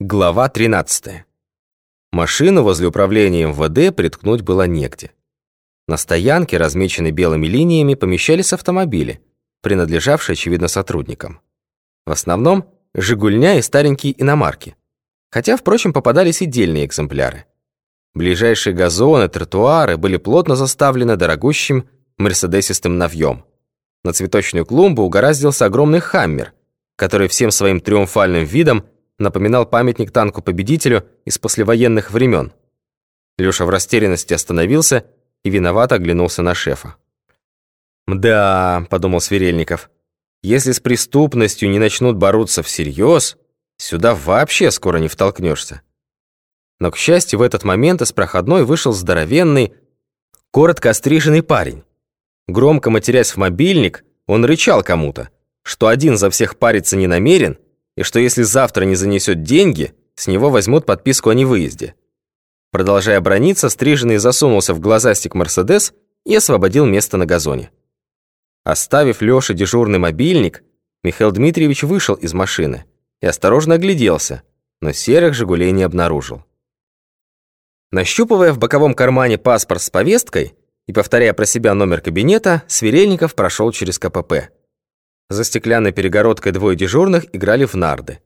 Глава 13. Машину возле управления МВД приткнуть было негде. На стоянке, размеченной белыми линиями, помещались автомобили, принадлежавшие, очевидно, сотрудникам. В основном «Жигульня» и старенькие иномарки. Хотя, впрочем, попадались и дельные экземпляры. Ближайшие газоны, тротуары были плотно заставлены дорогущим мерседесистым навьем. На цветочную клумбу угораздился огромный «Хаммер», который всем своим триумфальным видом напоминал памятник танку-победителю из послевоенных времен. Лёша в растерянности остановился и виновато оглянулся на шефа. «Мда», — подумал Сверельников, «если с преступностью не начнут бороться всерьез, сюда вообще скоро не втолкнешься». Но, к счастью, в этот момент из проходной вышел здоровенный, коротко остриженный парень. Громко матерясь в мобильник, он рычал кому-то, что один за всех париться не намерен, и что если завтра не занесет деньги, с него возьмут подписку о невыезде. Продолжая брониться, Стриженный засунулся в глазастик Мерседес и освободил место на газоне. Оставив Лёше дежурный мобильник, Михаил Дмитриевич вышел из машины и осторожно огляделся, но серых «Жигулей» не обнаружил. Нащупывая в боковом кармане паспорт с повесткой и повторяя про себя номер кабинета, Сверельников прошел через КПП. За стеклянной перегородкой двое дежурных играли в нарды.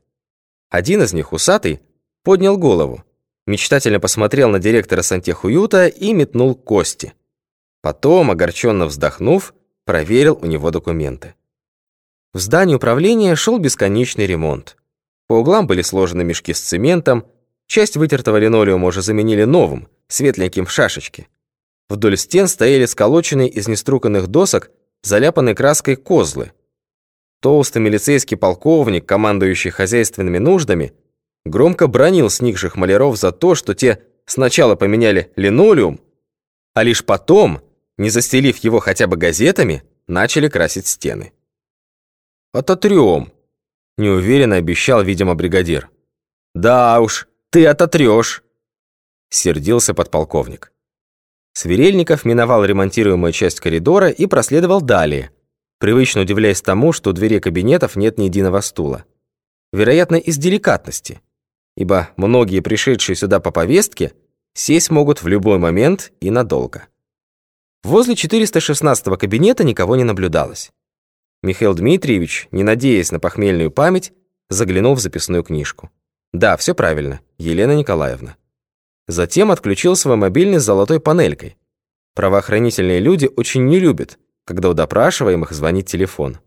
Один из них, усатый, поднял голову, мечтательно посмотрел на директора сантехуюта и метнул кости. Потом, огорченно вздохнув, проверил у него документы. В здании управления шел бесконечный ремонт. По углам были сложены мешки с цементом, часть вытертого линолеума уже заменили новым, светленьким в шашечке. Вдоль стен стояли сколоченные из неструканных досок, заляпанные краской козлы, Толстый милицейский полковник, командующий хозяйственными нуждами, громко бронил сникших маляров за то, что те сначала поменяли линолеум, а лишь потом, не застелив его хотя бы газетами, начали красить стены. «Ототрем», — неуверенно обещал, видимо, бригадир. «Да уж, ты ототрешь», — сердился подполковник. Сверельников миновал ремонтируемую часть коридора и проследовал далее — привычно удивляясь тому, что у двери кабинетов нет ни единого стула. Вероятно, из деликатности, ибо многие пришедшие сюда по повестке сесть могут в любой момент и надолго. Возле 416-го кабинета никого не наблюдалось. Михаил Дмитриевич, не надеясь на похмельную память, заглянул в записную книжку. Да, все правильно, Елена Николаевна. Затем отключил свой мобильный с золотой панелькой. Правоохранительные люди очень не любят, когда у допрашиваемых звонит телефон.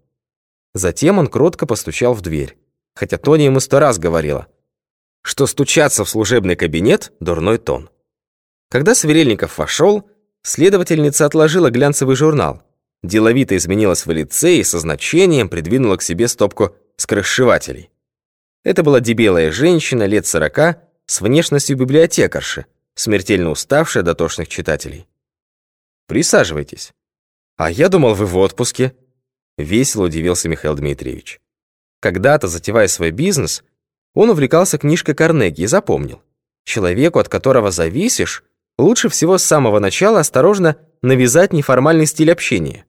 Затем он кротко постучал в дверь, хотя Тоня ему сто раз говорила, что стучаться в служебный кабинет – дурной тон. Когда Сверельников вошел, следовательница отложила глянцевый журнал, деловито изменилась в лице и со значением придвинула к себе стопку скоросшивателей. Это была дебелая женщина лет сорока с внешностью библиотекарши, смертельно уставшая до тошных читателей. «Присаживайтесь». «А я думал, вы в отпуске», — весело удивился Михаил Дмитриевич. Когда-то, затевая свой бизнес, он увлекался книжкой Карнеги и запомнил. Человеку, от которого зависишь, лучше всего с самого начала осторожно навязать неформальный стиль общения.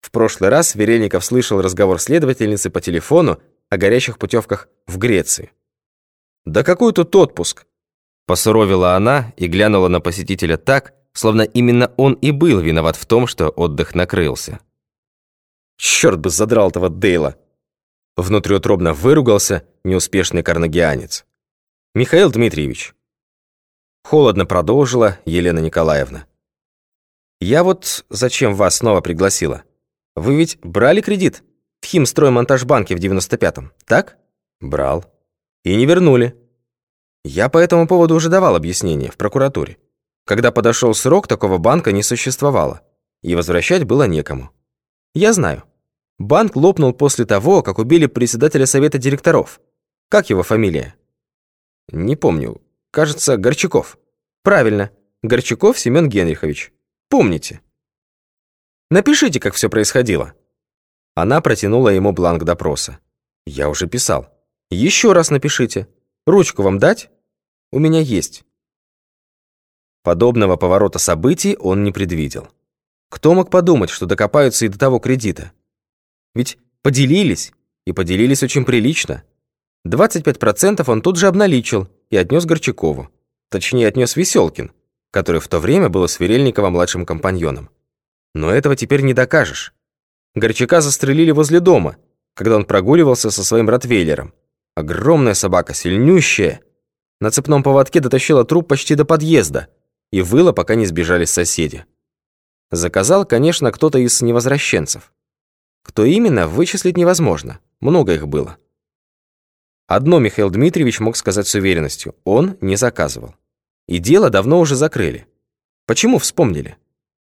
В прошлый раз Верельников слышал разговор следовательницы по телефону о горячих путевках в Грецию. «Да какой тут отпуск?» Посуровила она и глянула на посетителя так, словно именно он и был виноват в том, что отдых накрылся. Черт бы задрал этого Дейла! Внутриутробно выругался неуспешный карнагианец. Михаил Дмитриевич. Холодно продолжила Елена Николаевна. Я вот зачем вас снова пригласила? Вы ведь брали кредит в химстроймонтажбанке в 95-м, так? Брал. И не вернули. Я по этому поводу уже давал объяснение в прокуратуре. Когда подошел срок, такого банка не существовало, и возвращать было некому. Я знаю. Банк лопнул после того, как убили председателя совета директоров. Как его фамилия? Не помню. Кажется, Горчаков. Правильно. Горчаков Семен Генрихович. Помните. Напишите, как все происходило. Она протянула ему бланк допроса. Я уже писал. Еще раз напишите. Ручку вам дать? У меня есть. Подобного поворота событий он не предвидел. Кто мог подумать, что докопаются и до того кредита? Ведь поделились, и поделились очень прилично. 25% он тут же обналичил и отнес Горчакову. Точнее, отнес Веселкин, который в то время был Сверельникова младшим компаньоном. Но этого теперь не докажешь. Горчака застрелили возле дома, когда он прогуливался со своим ротвейлером. Огромная собака, сильнющая. На цепном поводке дотащила труп почти до подъезда и выла, пока не сбежали соседи. Заказал, конечно, кто-то из невозвращенцев. Кто именно, вычислить невозможно. Много их было. Одно Михаил Дмитриевич мог сказать с уверенностью. Он не заказывал. И дело давно уже закрыли. Почему вспомнили?